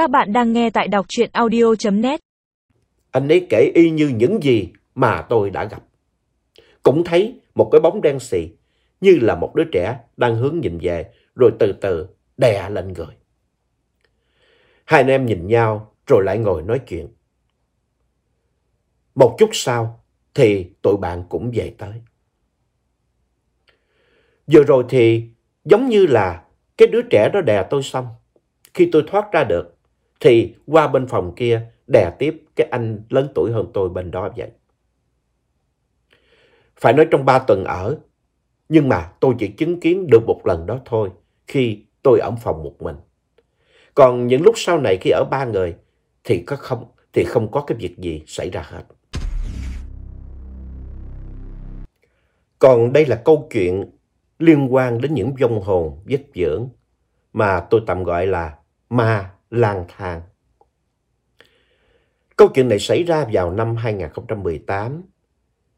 Các bạn đang nghe tại đọc truyện audio.net. Anh ấy kể y như những gì mà tôi đã gặp. Cũng thấy một cái bóng đen xì, như là một đứa trẻ đang hướng nhìn về, rồi từ từ đè lên người. Hai anh em nhìn nhau, rồi lại ngồi nói chuyện. Một chút sau, thì tụi bạn cũng về tới. Vừa rồi thì giống như là cái đứa trẻ đó đè tôi xong. Khi tôi thoát ra được thì qua bên phòng kia đè tiếp cái anh lớn tuổi hơn tôi bên đó vậy. Phải nói trong ba tuần ở, nhưng mà tôi chỉ chứng kiến được một lần đó thôi khi tôi ở phòng một mình. Còn những lúc sau này khi ở ba người thì có không thì không có cái việc gì xảy ra hết. Còn đây là câu chuyện liên quan đến những vong hồn vết dưỡng mà tôi tạm gọi là ma lang thang. Câu chuyện này xảy ra vào năm 2018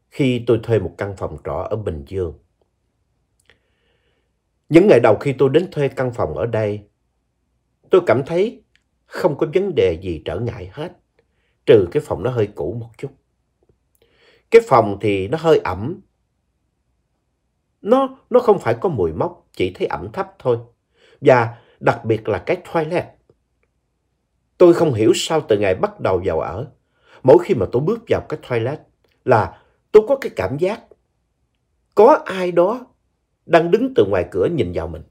khi tôi thuê một căn phòng trọ ở Bình Dương. Những ngày đầu khi tôi đến thuê căn phòng ở đây, tôi cảm thấy không có vấn đề gì trở ngại hết, trừ cái phòng nó hơi cũ một chút. Cái phòng thì nó hơi ẩm. Nó, nó không phải có mùi mốc, chỉ thấy ẩm thấp thôi. Và đặc biệt là cái toilet. Tôi không hiểu sao từ ngày bắt đầu vào ở, mỗi khi mà tôi bước vào cái toilet là tôi có cái cảm giác có ai đó đang đứng từ ngoài cửa nhìn vào mình.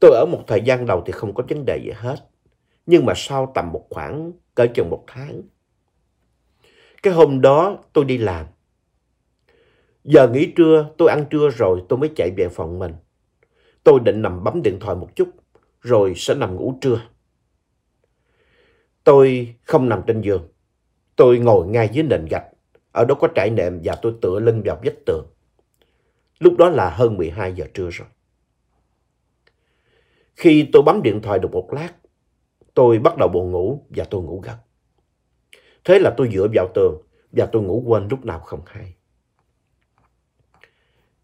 Tôi ở một thời gian đầu thì không có vấn đề gì hết. Nhưng mà sau tầm một khoảng cỡ chừng một tháng. Cái hôm đó tôi đi làm. Giờ nghỉ trưa, tôi ăn trưa rồi tôi mới chạy về phòng mình. Tôi định nằm bấm điện thoại một chút, rồi sẽ nằm ngủ trưa. Tôi không nằm trên giường. Tôi ngồi ngay dưới nền gạch. Ở đó có trải nệm và tôi tựa lưng vào vách tường. Lúc đó là hơn 12 giờ trưa rồi. Khi tôi bấm điện thoại được một lát, tôi bắt đầu buồn ngủ và tôi ngủ gật. Thế là tôi dựa vào tường và tôi ngủ quên lúc nào không hay.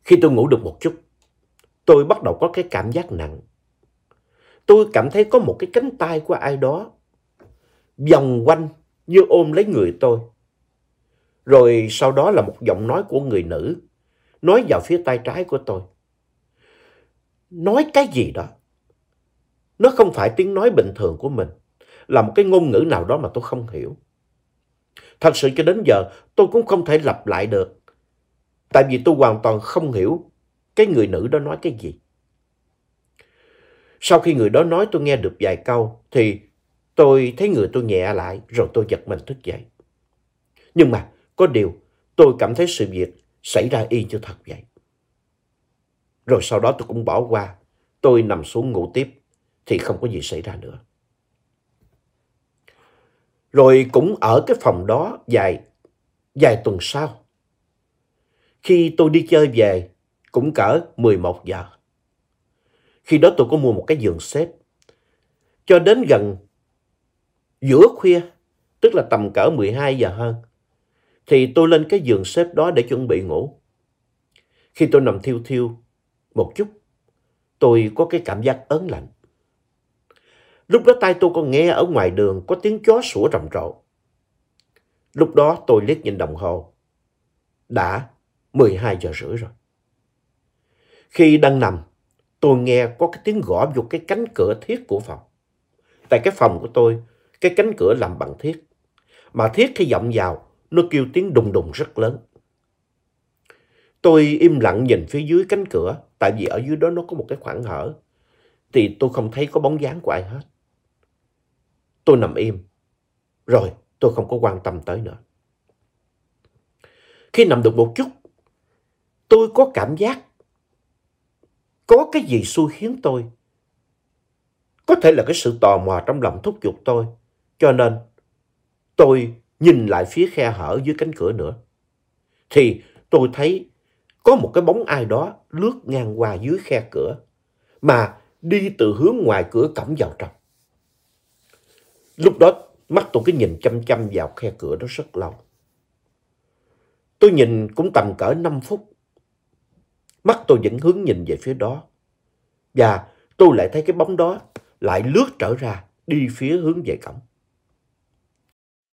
Khi tôi ngủ được một chút, tôi bắt đầu có cái cảm giác nặng. Tôi cảm thấy có một cái cánh tay của ai đó vòng quanh như ôm lấy người tôi. Rồi sau đó là một giọng nói của người nữ nói vào phía tay trái của tôi. Nói cái gì đó. Nó không phải tiếng nói bình thường của mình, là một cái ngôn ngữ nào đó mà tôi không hiểu. Thật sự cho đến giờ tôi cũng không thể lặp lại được. Tại vì tôi hoàn toàn không hiểu cái người nữ đó nói cái gì. Sau khi người đó nói tôi nghe được vài câu thì tôi thấy người tôi nhẹ lại rồi tôi giật mình thức dậy. Nhưng mà có điều tôi cảm thấy sự việc xảy ra y như thật vậy. Rồi sau đó tôi cũng bỏ qua, tôi nằm xuống ngủ tiếp thì không có gì xảy ra nữa. Rồi cũng ở cái phòng đó dài dài tuần sau. Khi tôi đi chơi về, cũng cỡ 11 giờ. Khi đó tôi có mua một cái giường xếp. Cho đến gần giữa khuya, tức là tầm cỡ 12 giờ hơn, thì tôi lên cái giường xếp đó để chuẩn bị ngủ. Khi tôi nằm thiêu thiêu một chút, tôi có cái cảm giác ớn lạnh. Lúc đó tay tôi còn nghe ở ngoài đường có tiếng chó sủa rầm rộ. Lúc đó tôi liếc nhìn đồng hồ. Đã 12 giờ rưỡi rồi. Khi đang nằm, tôi nghe có cái tiếng gõ vô cái cánh cửa thiết của phòng. Tại cái phòng của tôi, cái cánh cửa làm bằng thiết. Mà thiết khi vọng vào, nó kêu tiếng đùng đùng rất lớn. Tôi im lặng nhìn phía dưới cánh cửa, tại vì ở dưới đó nó có một cái khoảng hở. Thì tôi không thấy có bóng dáng của ai hết. Tôi nằm im. Rồi tôi không có quan tâm tới nữa. Khi nằm được một chút, tôi có cảm giác có cái gì xui khiến tôi. Có thể là cái sự tò mò trong lòng thúc giục tôi. Cho nên tôi nhìn lại phía khe hở dưới cánh cửa nữa. Thì tôi thấy có một cái bóng ai đó lướt ngang qua dưới khe cửa mà đi từ hướng ngoài cửa cổng vào trong. Lúc đó mắt tôi cứ nhìn chăm chăm vào khe cửa đó rất lâu. Tôi nhìn cũng tầm cỡ 5 phút. Mắt tôi vẫn hướng nhìn về phía đó. Và tôi lại thấy cái bóng đó lại lướt trở ra, đi phía hướng về cổng.